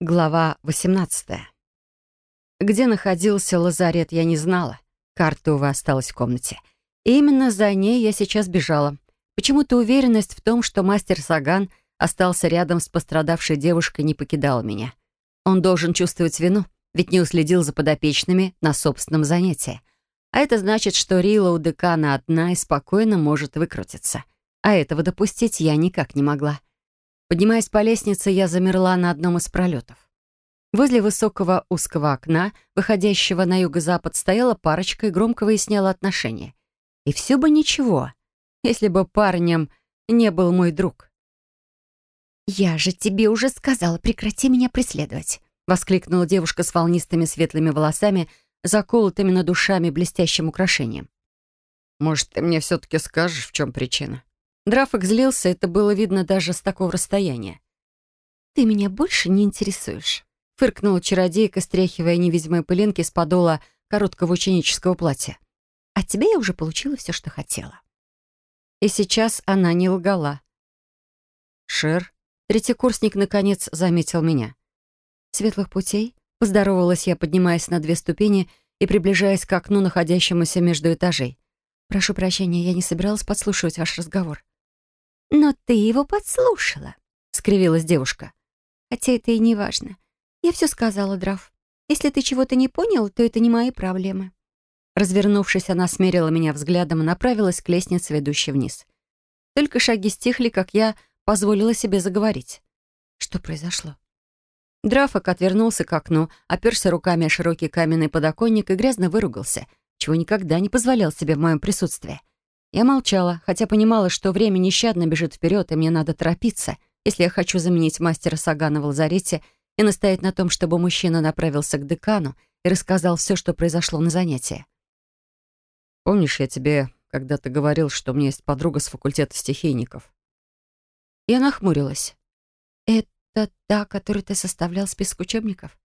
Глава 18. Где находился лазарет, я не знала. Карта, увы, осталась в комнате. И именно за ней я сейчас бежала. Почему-то уверенность в том, что мастер Саган остался рядом с пострадавшей девушкой, не покидала меня. Он должен чувствовать вину, ведь не уследил за подопечными на собственном занятии. А это значит, что Рила у декана одна и спокойно может выкрутиться. А этого допустить я никак не могла. Поднимаясь по лестнице, я замерла на одном из пролетов. Возле высокого узкого окна, выходящего на юго-запад, стояла парочка и громко выясняла отношения. И все бы ничего, если бы парнем не был мой друг. «Я же тебе уже сказала, прекрати меня преследовать», — воскликнула девушка с волнистыми светлыми волосами, заколотыми над душами блестящим украшением. «Может, ты мне все-таки скажешь, в чем причина?» Драфок злился, это было видно даже с такого расстояния. «Ты меня больше не интересуешь», — фыркнула чародейка, стряхивая невидимые пылинки с подола короткого ученического платья. «От тебя я уже получила все, что хотела». И сейчас она не лгала. «Шер?» Третий курсник наконец заметил меня. «Светлых путей?» Поздоровалась я, поднимаясь на две ступени и приближаясь к окну, находящемуся между этажей. «Прошу прощения, я не собиралась подслушивать ваш разговор». «Но ты его подслушала», — скривилась девушка. «Хотя это и не важно. Я все сказала, Драф. Если ты чего-то не понял, то это не мои проблемы». Развернувшись, она смерила меня взглядом и направилась к лестнице, ведущей вниз. Только шаги стихли, как я позволила себе заговорить. Что произошло? Драфок отвернулся к окну, оперся руками о широкий каменный подоконник и грязно выругался, чего никогда не позволял себе в моем присутствии. Я молчала, хотя понимала, что время нещадно бежит вперед, и мне надо торопиться, если я хочу заменить мастера Сагана в лазарете и настоять на том, чтобы мужчина направился к декану и рассказал все, что произошло на занятии. «Помнишь, я тебе когда-то говорил, что у меня есть подруга с факультета стихийников?» Я нахмурилась. «Это та, которую ты составлял список учебников?»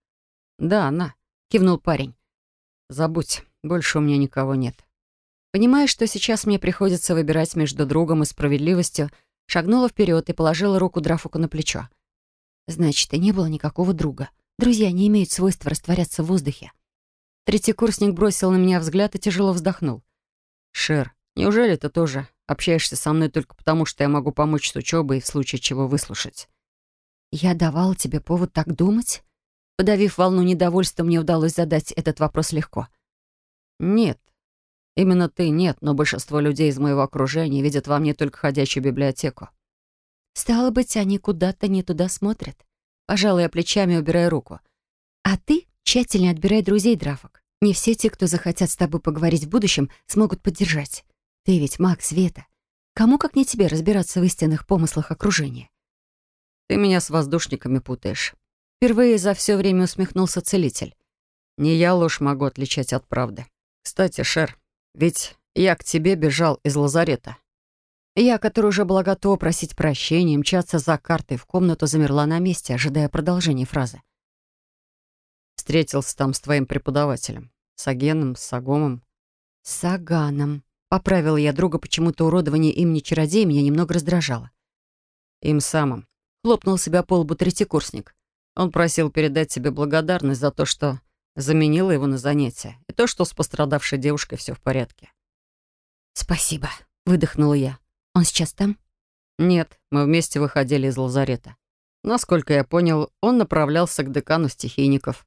«Да, она», — кивнул парень. «Забудь, больше у меня никого нет». Понимая, что сейчас мне приходится выбирать между другом и справедливостью, шагнула вперед и положила руку Драфуку на плечо. «Значит, и не было никакого друга. Друзья не имеют свойства растворяться в воздухе». Третий курсник бросил на меня взгляд и тяжело вздохнул. «Шер, неужели ты тоже общаешься со мной только потому, что я могу помочь с учебой и в случае чего выслушать?» «Я давал тебе повод так думать?» Подавив волну недовольства, мне удалось задать этот вопрос легко. «Нет, Именно ты нет, но большинство людей из моего окружения видят во мне только ходячую библиотеку. Стало быть, они куда-то не туда смотрят. Пожалуй, я плечами убираю руку. А ты тщательно отбирай друзей, Драфок. Не все те, кто захотят с тобой поговорить в будущем, смогут поддержать. Ты ведь маг света. Кому, как не тебе, разбираться в истинных помыслах окружения? Ты меня с воздушниками путаешь. Впервые за все время усмехнулся целитель. Не я ложь могу отличать от правды. Кстати, Шер, ведь я к тебе бежал из лазарета. Я, которая уже была готова просить прощения, мчаться за картой в комнату, замерла на месте, ожидая продолжения фразы. Встретился там с твоим преподавателем. С Агеном, с Сагомом. С Саганом. Поправила я друга, почему-то уродование имени чародея меня немного раздражало. Им самым. Хлопнул себя по лбу третьекурсник. Он просил передать тебе благодарность за то, что Заменила его на занятие. И то, что с пострадавшей девушкой все в порядке. «Спасибо», — выдохнула я. «Он сейчас там?» «Нет, мы вместе выходили из лазарета. Насколько я понял, он направлялся к декану стихийников.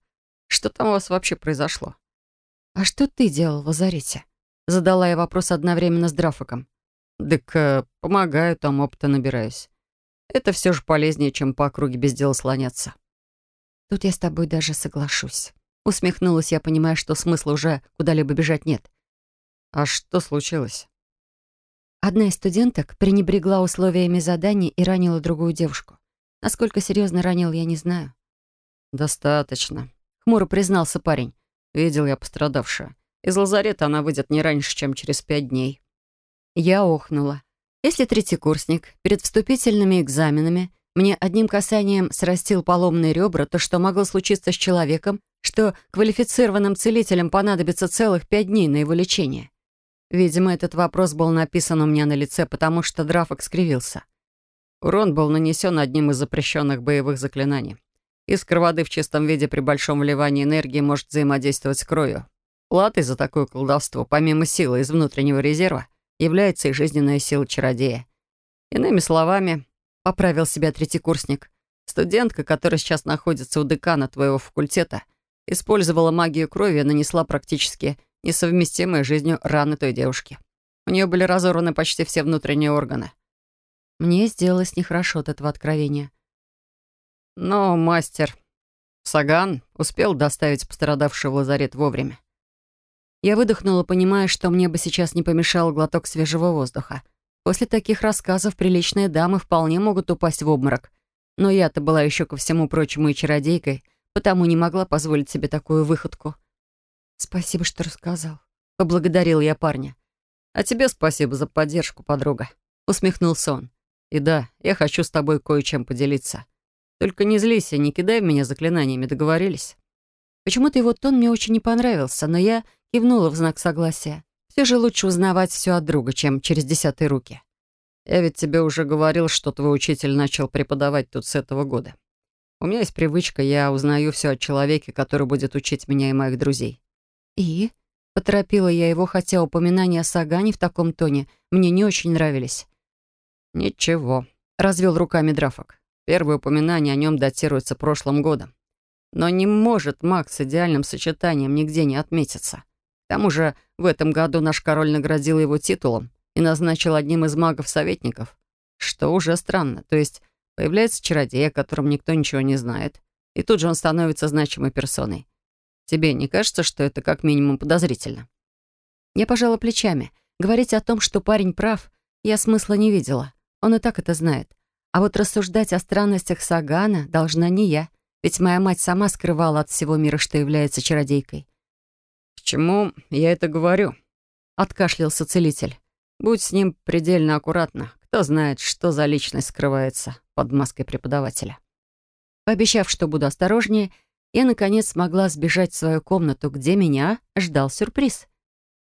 Что там у вас вообще произошло?» «А что ты делал в лазарете?» Задала я вопрос одновременно с Драфиком. «Дык, э, помогаю, там опыта набираюсь. Это все же полезнее, чем по округе без дела слоняться». «Тут я с тобой даже соглашусь». Усмехнулась я, понимая, что смысла уже куда-либо бежать нет. «А что случилось?» Одна из студенток пренебрегла условиями задания и ранила другую девушку. Насколько серьезно ранил, я не знаю. «Достаточно», — хмуро признался парень. «Видел я пострадавшую. Из лазарета она выйдет не раньше, чем через пять дней». Я охнула. Если третий курсник перед вступительными экзаменами мне одним касанием срастил поломные ребра, то что могло случиться с человеком, что квалифицированным целителям понадобится целых пять дней на его лечение. Видимо, этот вопрос был написан у меня на лице, потому что Драфок скривился. Урон был нанесен одним из запрещенных боевых заклинаний. Искра воды в чистом виде при большом вливании энергии может взаимодействовать с кровью. Платой за такое колдовство, помимо силы из внутреннего резерва, является и жизненная сила чародея. Иными словами, поправил себя третий курсник, студентка, которая сейчас находится у декана твоего факультета, использовала магию крови и нанесла практически несовместимые с жизнью раны той девушки. У нее были разорваны почти все внутренние органы. Мне сделалось нехорошо от этого откровения. Но мастер Саган успел доставить пострадавшего в лазарет вовремя. Я выдохнула, понимая, что мне бы сейчас не помешал глоток свежего воздуха. После таких рассказов приличные дамы вполне могут упасть в обморок. Но я-то была еще ко всему прочему и чародейкой, потому не могла позволить себе такую выходку. «Спасибо, что рассказал», — поблагодарил я парня. «А тебе спасибо за поддержку, подруга», — усмехнулся он. «И да, я хочу с тобой кое-чем поделиться. Только не злись и не кидай меня заклинаниями, договорились?» Почему-то его тон мне очень не понравился, но я кивнула в знак согласия. Все же лучше узнавать все от друга, чем через десятые руки. «Я ведь тебе уже говорил, что твой учитель начал преподавать тут с этого года. У меня есть привычка, я узнаю все о человеке, который будет учить меня и моих друзей». «И?» — поторопила я его, хотя упоминания о Сагане в таком тоне мне не очень нравились. «Ничего», — развел руками Драфок. Первые упоминания о нем датируются прошлым годом. Но не может маг с идеальным сочетанием нигде не отметиться. К тому же в этом году наш король наградил его титулом и назначил одним из магов-советников, что уже странно. То есть появляется чародей, о котором никто ничего не знает, и тут же он становится значимой персоной. Тебе не кажется, что это как минимум подозрительно? Я пожала плечами. Говорить о том, что парень прав, я смысла не видела. Он и так это знает. А вот рассуждать о странностях Сагана должна не я. Ведь моя мать сама скрывала от всего мира, что является чародейкой. «К чему я это говорю?» — откашлялся целитель. «Будь с ним предельно аккуратно. Кто знает, что за личность скрывается под маской преподавателя». Пообещав, что буду осторожнее, я, наконец, смогла сбежать в свою комнату, где меня ждал сюрприз.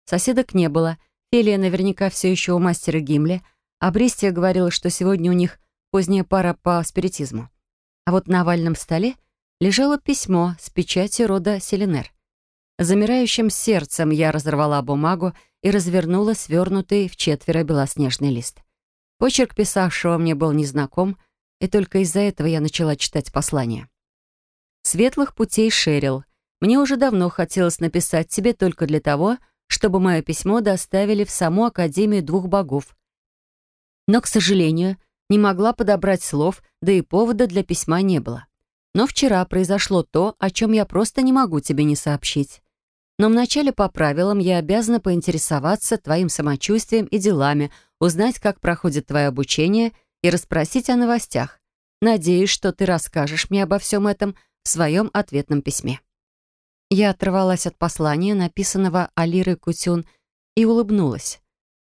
Соседок не было. Фелия наверняка все еще у мастера Гимли, а Бристия говорила, что сегодня у них поздняя пара по спиритизму. А вот на овальном столе лежало письмо с печатью рода Селенер. Замирающим сердцем я разорвала бумагу и развернула свернутый в четверо белоснежный лист. Почерк писавшего мне был незнаком, и только из-за этого я начала читать послание. «Светлых путей, Шерил. Мне уже давно хотелось написать тебе только для того, чтобы мое письмо доставили в саму Академию двух богов. Но, к сожалению, не могла подобрать слов, да и повода для письма не было. Но вчера произошло то, о чем я просто не могу тебе не сообщить. Но вначале по правилам я обязана поинтересоваться твоим самочувствием и делами, узнать, как проходит твое обучение и расспросить о новостях. Надеюсь, что ты расскажешь мне обо всем этом в своем ответном письме». Я оторвалась от послания, написанного Алирой Кутюн, и улыбнулась.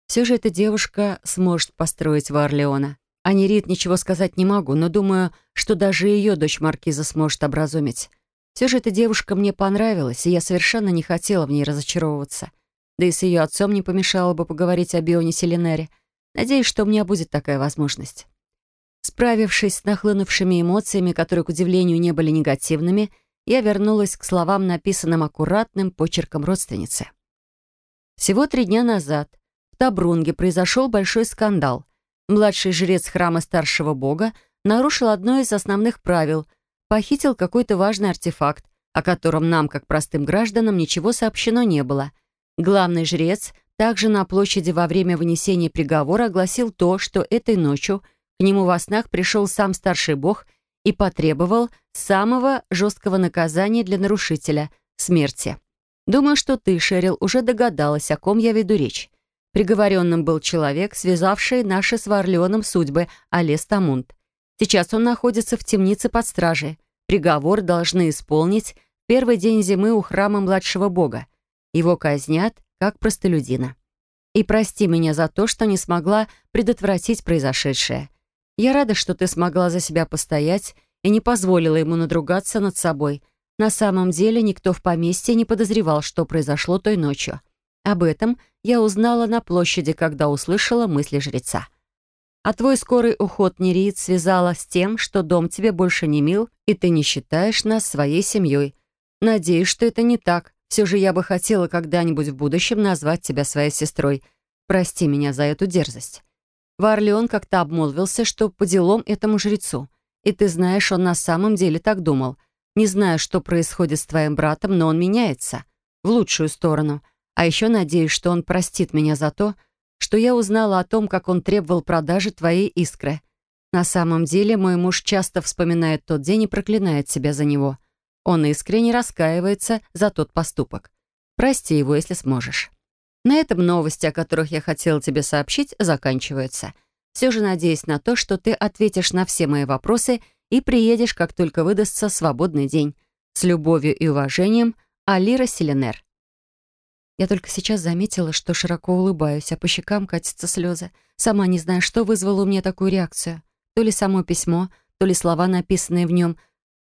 Все же эта девушка сможет построить Варлеона. О Нерит ничего сказать не могу, но думаю, что даже ее дочь Маркиза сможет образумить. Все же эта девушка мне понравилась, и я совершенно не хотела в ней разочаровываться. Да и с ее отцом не помешало бы поговорить о Бионе Селенере. Надеюсь, что у меня будет такая возможность. Справившись с нахлынувшими эмоциями, которые, к удивлению, не были негативными, я вернулась к словам, написанным аккуратным почерком родственницы. Всего три дня назад в Табрунге произошел большой скандал — Младший жрец храма старшего бога нарушил одно из основных правил, похитил какой-то важный артефакт, о котором нам, как простым гражданам, ничего сообщено не было. Главный жрец также на площади во время вынесения приговора огласил то, что этой ночью к нему во снах пришел сам старший бог и потребовал самого жесткого наказания для нарушителя — смерти. Думаю, что ты, Шерил, уже догадалась, о ком я веду речь. Приговоренным был человек, связавший наши с Варлеоном судьбы, Алес Тамунд. Сейчас он находится в темнице под стражей. Приговор должны исполнить первый день зимы у храма младшего бога. Его казнят, как простолюдина. И прости меня за то, что не смогла предотвратить произошедшее. Я рада, что ты смогла за себя постоять и не позволила ему надругаться над собой. На самом деле никто в поместье не подозревал, что произошло той ночью. Об этом я узнала на площади, когда услышала мысли жреца. А твой скорый уход Нерит связала с тем, что дом тебе больше не мил, и ты не считаешь нас своей семьей. Надеюсь, что это не так. Все же я бы хотела когда-нибудь в будущем назвать тебя своей сестрой. Прости меня за эту дерзость. Варлеон как-то обмолвился, что по делам этому жрецу. И ты знаешь, он на самом деле так думал. Не знаю, что происходит с твоим братом, но он меняется. В лучшую сторону. А еще надеюсь, что он простит меня за то, что я узнала о том, как он требовал продажи твоей искры. На самом деле, мой муж часто вспоминает тот день и проклинает себя за него. Он искренне раскаивается за тот поступок. Прости его, если сможешь. На этом новости, о которых я хотела тебе сообщить, заканчиваются. Все же надеюсь на то, что ты ответишь на все мои вопросы и приедешь, как только выдастся свободный день. С любовью и уважением, Алира Селенер. Я только сейчас заметила, что широко улыбаюсь, а по щекам катятся слезы. Сама не знаю, что вызвало у меня такую реакцию. То ли само письмо, то ли слова, написанные в нем,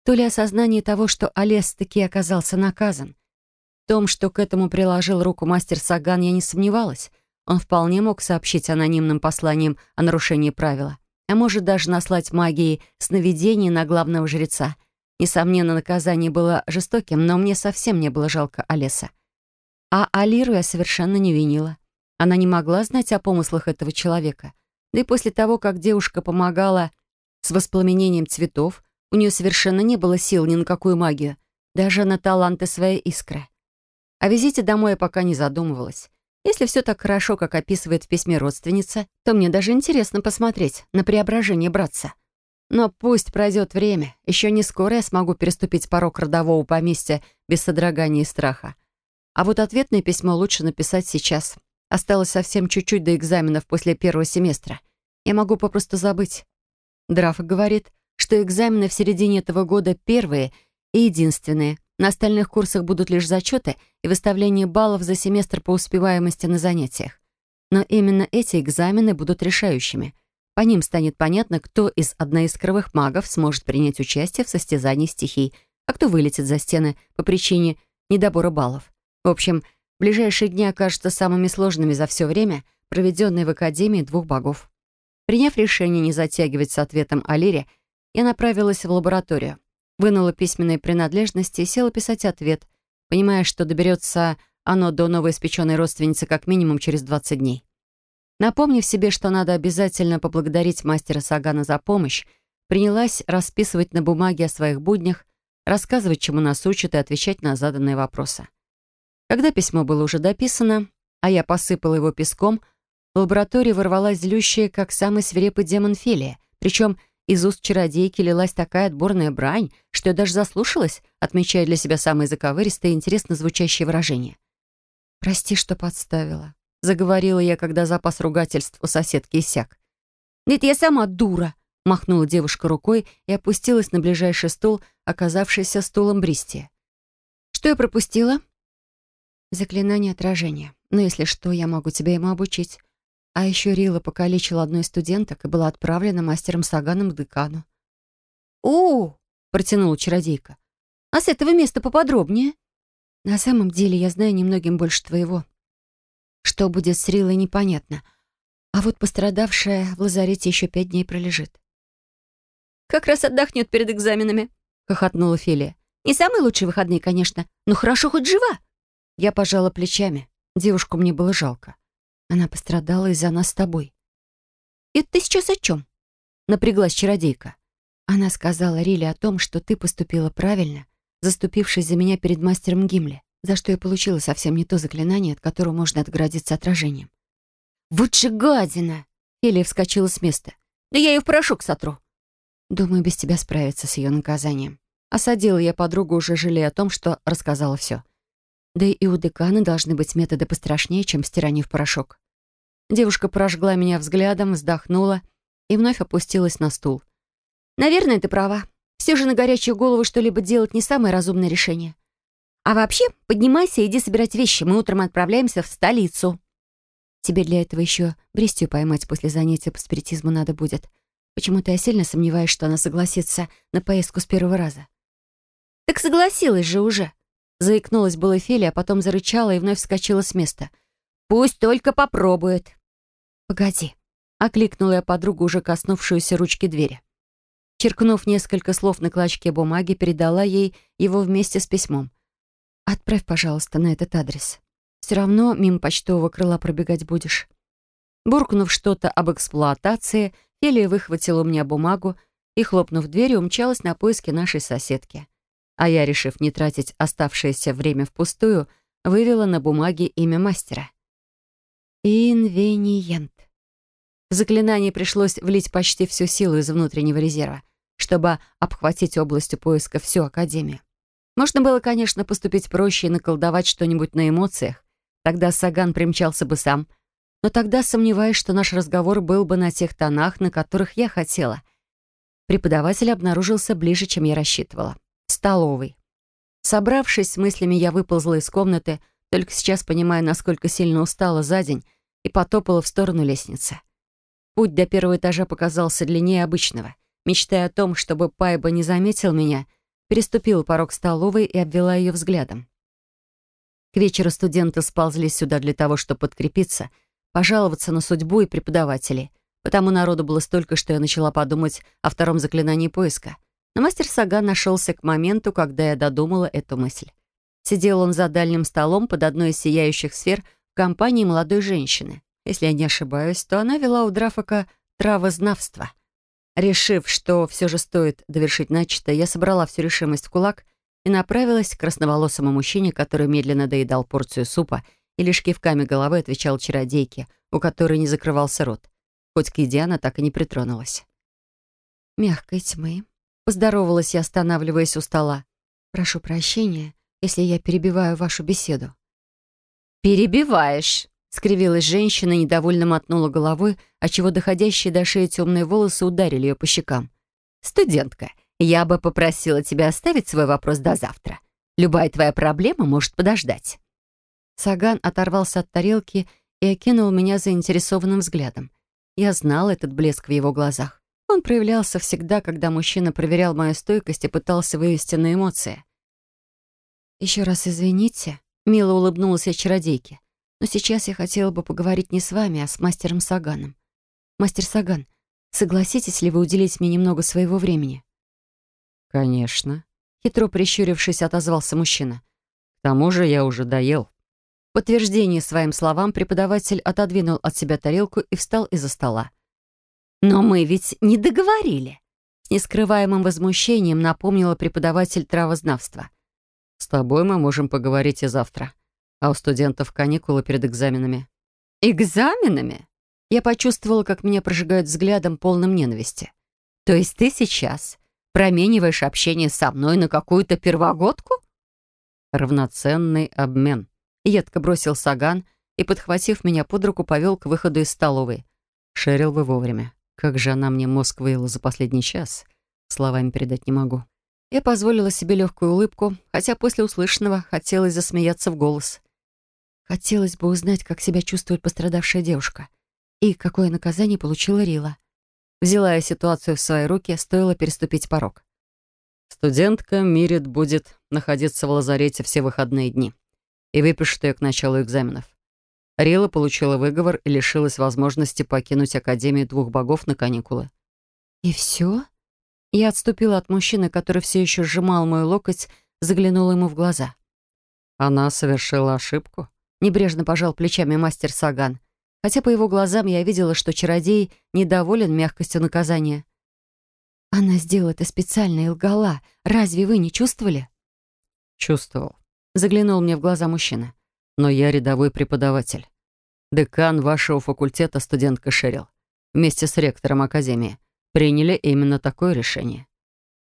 то ли осознание того, что Олес таки оказался наказан. В том, что к этому приложил руку мастер Саган, я не сомневалась. Он вполне мог сообщить анонимным посланием о нарушении правила, а может даже наслать магией сновидений на главного жреца. Несомненно, наказание было жестоким, но мне совсем не было жалко Олеса. А Алиру я совершенно не винила. Она не могла знать о помыслах этого человека. Да и после того, как девушка помогала с воспламенением цветов, у нее совершенно не было сил ни на какую магию, даже на таланты своей искры. О визите домой я пока не задумывалась. Если все так хорошо, как описывает в письме родственница, то мне даже интересно посмотреть на преображение братца. Но пусть пройдет время, еще не скоро я смогу переступить порог родового поместья без содрогания и страха. А вот ответное письмо лучше написать сейчас. Осталось совсем чуть-чуть до экзаменов после первого семестра. Я могу попросту забыть. Драфа говорит, что экзамены в середине этого года первые и единственные. На остальных курсах будут лишь зачеты и выставление баллов за семестр по успеваемости на занятиях. Но именно эти экзамены будут решающими. По ним станет понятно, кто из одноискровых магов сможет принять участие в состязании стихий, а кто вылетит за стены по причине недобора баллов. В общем, ближайшие дни окажутся самыми сложными за все время, проведенные в Академии двух богов. Приняв решение не затягивать с ответом о Лире, я направилась в лабораторию, вынула письменные принадлежности и села писать ответ, понимая, что доберется оно до новоиспеченной родственницы как минимум через 20 дней. Напомнив себе, что надо обязательно поблагодарить мастера Сагана за помощь, принялась расписывать на бумаге о своих буднях, рассказывать, чему нас учат, и отвечать на заданные вопросы. Когда письмо было уже дописано, а я посыпала его песком, в лаборатории ворвалась злющая, как самый свирепый демон Фелия. Причем из уст чародейки лилась такая отборная брань, что я даже заслушалась, отмечая для себя самые заковыристые и интересно звучащие выражения. «Прости, что подставила», — заговорила я, когда запас ругательств у соседки иссяк. «Ведь я сама дура», — махнула девушка рукой и опустилась на ближайший стул, оказавшийся стулом Бристи. «Что я пропустила?» Заклинание отражения. Но если что, я могу тебя ему обучить. А еще Рила покалечила одну из студенток и была отправлена мастером Саганом к декану. «О!» — протянула чародейка. «А с этого места поподробнее?» «На самом деле я знаю немногим больше твоего. Что будет с Рилой, непонятно. А вот пострадавшая в лазарете еще пять дней пролежит». «Как раз отдохнет перед экзаменами», — хохотнула Фелия. «Не самые лучшие выходные, конечно, но хорошо хоть жива». Я пожала плечами. Девушку мне было жалко. Она пострадала из-за нас с тобой. «Это ты сейчас о чем?» Напряглась чародейка. Она сказала Риле о том, что ты поступила правильно, заступившись за меня перед мастером Гимли, за что я получила совсем не то заклинание, от которого можно отгородиться отражением. «Вот же гадина!» Фелия вскочила с места. «Да я ее в порошок сотру!» Думаю, без тебя справиться с ее наказанием. Осадила я подругу, уже жалея о том, что рассказала все. Да и у декана должны быть методы пострашнее, чем стирание в порошок. Девушка прожгла меня взглядом, вздохнула и вновь опустилась на стул. «Наверное, ты права. Все же на горячую голову что-либо делать не самое разумное решение. А вообще, поднимайся и иди собирать вещи. Мы утром отправляемся в столицу». «Тебе для этого еще Брестью поймать после занятия по спиритизму надо будет. Почему-то я сильно сомневаюсь, что она согласится на поездку с первого раза». «Так согласилась же уже», Заикнулась была Фелия, а потом зарычала и вновь вскочила с места. «Пусть только попробует». «Погоди». Окликнула я подругу, уже коснувшуюся ручки двери. Черкнув несколько слов на клочке бумаги, передала ей его вместе с письмом. «Отправь, пожалуйста, на этот адрес. Все равно мимо почтового крыла пробегать будешь». Буркнув что-то об эксплуатации, Фелия выхватила у меня бумагу и, хлопнув дверью, умчалась на поиски нашей соседки. А я, решив не тратить оставшееся время впустую, вывела на бумаге имя мастера. Инвениент. В заклинание пришлось влить почти всю силу из внутреннего резерва, чтобы обхватить областью поиска всю Академию. Можно было, конечно, поступить проще и наколдовать что-нибудь на эмоциях. Тогда Саган примчался бы сам. Но тогда сомневаюсь, что наш разговор был бы на тех тонах, на которых я хотела. Преподаватель обнаружился ближе, чем я рассчитывала. Столовой. Собравшись с мыслями, я выползла из комнаты, только сейчас понимая, насколько сильно устала за день, и потопала в сторону лестницы. Путь до первого этажа показался длиннее обычного. Мечтая о том, чтобы Пайба не заметил меня, переступила порог столовой и обвела ее взглядом. К вечеру студенты сползли сюда для того, чтобы подкрепиться, пожаловаться на судьбу и преподавателей. Потому народу было столько, что я начала подумать о втором заклинании поиска. Но мастер Сага нашелся к моменту, когда я додумала эту мысль. Сидел он за дальним столом под одной из сияющих сфер в компании молодой женщины. Если я не ошибаюсь, то она вела у Драфака травознавство. Решив, что все же стоит довершить начатое, я собрала всю решимость в кулак и направилась к красноволосому мужчине, который медленно доедал порцию супа и лишь кивками головы отвечал чародейке, у которой не закрывался рот. Хоть к еде она так и не притронулась. «Мягкой тьмы», — поздоровалась я, останавливаясь у стола. «Прошу прощения, если я перебиваю вашу беседу». «Перебиваешь», — скривилась женщина, недовольно мотнула головой, отчего доходящие до шеи темные волосы ударили ее по щекам. «Студентка, я бы попросила тебя оставить свой вопрос до завтра. Любая твоя проблема может подождать». Саган оторвался от тарелки и окинул меня заинтересованным взглядом. Я знал этот блеск в его глазах. Он проявлялся всегда, когда мужчина проверял мою стойкость и пытался вывести на эмоции. «Еще раз извините», — мило улыбнулась я чародейке. Но сейчас я хотела бы поговорить не с вами, а с мастером Саганом. Мастер Саган, согласитесь ли вы уделить мне немного своего времени?» «Конечно», — хитро прищурившись, отозвался мужчина. «К тому же я уже доел». В подтверждение своим словам преподаватель отодвинул от себя тарелку и встал из-за стола. «Но мы ведь не договорили!» С нескрываемым возмущением напомнила преподаватель травознавства. «С тобой мы можем поговорить и завтра», а у студентов каникулы перед экзаменами. Экзаменами? Я почувствовала, как меня прожигают взглядом, полным ненависти. То есть ты сейчас промениваешь общение со мной на какую-то первогодку? Равноценный обмен. Едко бросил Саган и, подхватив меня под руку, повел к выходу из столовой. Шерил вы вовремя. Как же она мне мозг выела за последний час. Словами передать не могу. Я позволила себе легкую улыбку, хотя после услышанного хотелось засмеяться в голос. Хотелось бы узнать, как себя чувствует пострадавшая девушка и какое наказание получила Рила. Взяла я ситуацию в свои руки, стоило переступить порог. Студентка Мирит будет находиться в лазарете все выходные дни и выпишет ее к началу экзаменов. Рила получила выговор и лишилась возможности покинуть Академию двух богов на каникулы. «И все?» Я отступила от мужчины, который все еще сжимал мой локоть, заглянула ему в глаза. «Она совершила ошибку?» Небрежно пожал плечами мастер Саган. Хотя по его глазам я видела, что чародей недоволен мягкостью наказания. «Она сделала это специально и лгала. Разве вы не чувствовали?» «Чувствовал», — заглянул мне в глаза мужчина. «Но я рядовой преподаватель. Декан вашего факультета, студентка Шерил, вместе с ректором Академии, приняли именно такое решение».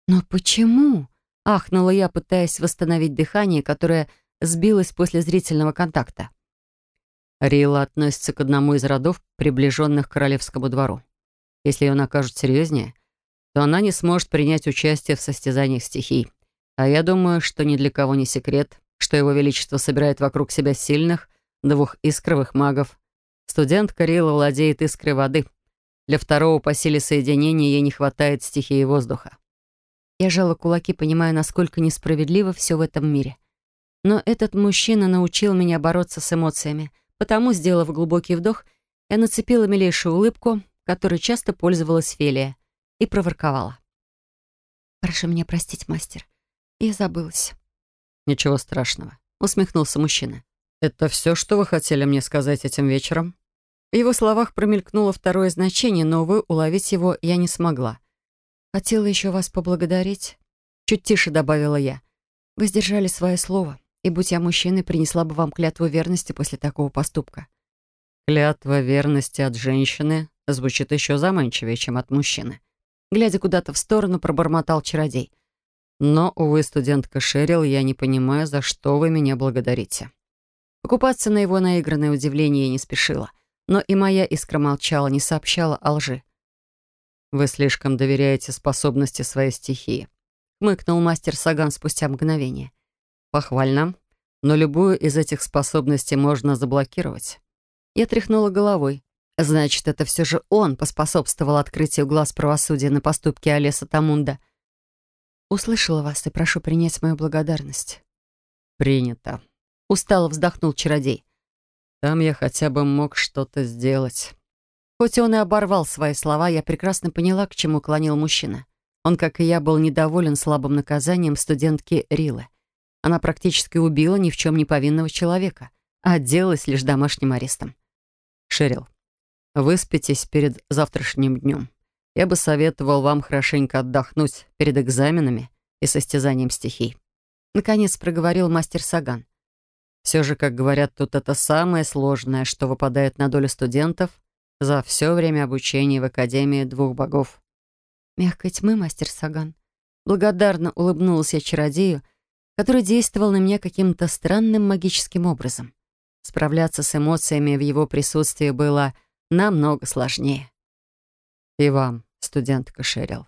«Но почему?» — ахнула я, пытаясь восстановить дыхание, которое сбилась после зрительного контакта. Рила относится к одному из родов, приближенных к королевскому двору. Если ее накажут серьезнее, то она не сможет принять участие в состязаниях стихий. А я думаю, что ни для кого не секрет, что его величество собирает вокруг себя сильных, двух искровых магов. Студентка Рила владеет искрой воды. Для второго по силе соединения ей не хватает стихии воздуха. Я жала кулаки, понимая, насколько несправедливо все в этом мире. Но этот мужчина научил меня бороться с эмоциями, потому, сделав глубокий вдох, я нацепила милейшую улыбку, которой часто пользовалась Фелия, и проворковала. «Прошу меня простить, мастер. Я забылась». «Ничего страшного», — усмехнулся мужчина. «Это все, что вы хотели мне сказать этим вечером?» В его словах промелькнуло второе значение, но, увы, уловить его я не смогла. «Хотела еще вас поблагодарить», — чуть тише добавила я. «Вы сдержали свое слово, и, будь я мужчиной, принесла бы вам клятву верности после такого поступка». «Клятва верности от женщины звучит еще заманчивее, чем от мужчины». Глядя куда-то в сторону, пробормотал чародей. «Но, увы, студентка Шерил, я не понимаю, за что вы меня благодарите». Покупаться на его наигранное удивление не спешила, но и моя искра молчала, не сообщала о лжи. «Вы слишком доверяете способности своей стихии», — хмыкнул мастер Саган спустя мгновение. «Похвально, но любую из этих способностей можно заблокировать». Я тряхнула головой. Значит, это все же он поспособствовал открытию глаз правосудия на поступки Олеса Тамунда. «Услышала вас и прошу принять мою благодарность». «Принято», — устало вздохнул чародей. «Там я хотя бы мог что-то сделать». Хоть он и оборвал свои слова, я прекрасно поняла, к чему клонил мужчина. Он, как и я, был недоволен слабым наказанием студентки Рилы. Она практически убила ни в чем не повинного человека, а отделалась лишь домашним арестом. Шерил, выспитесь перед завтрашним днем. Я бы советовал вам хорошенько отдохнуть перед экзаменами и состязанием стихий. Наконец проговорил мастер Саган. Все же, как говорят, тут это самое сложное, что выпадает на долю студентов за все время обучения в Академии двух богов. «Мягкой тьмы, мастер Саган». Благодарно улыбнулась я чародею, который действовал на меня каким-то странным магическим образом. Справляться с эмоциями в его присутствии было намного сложнее. «И вам, студентка Шерил»,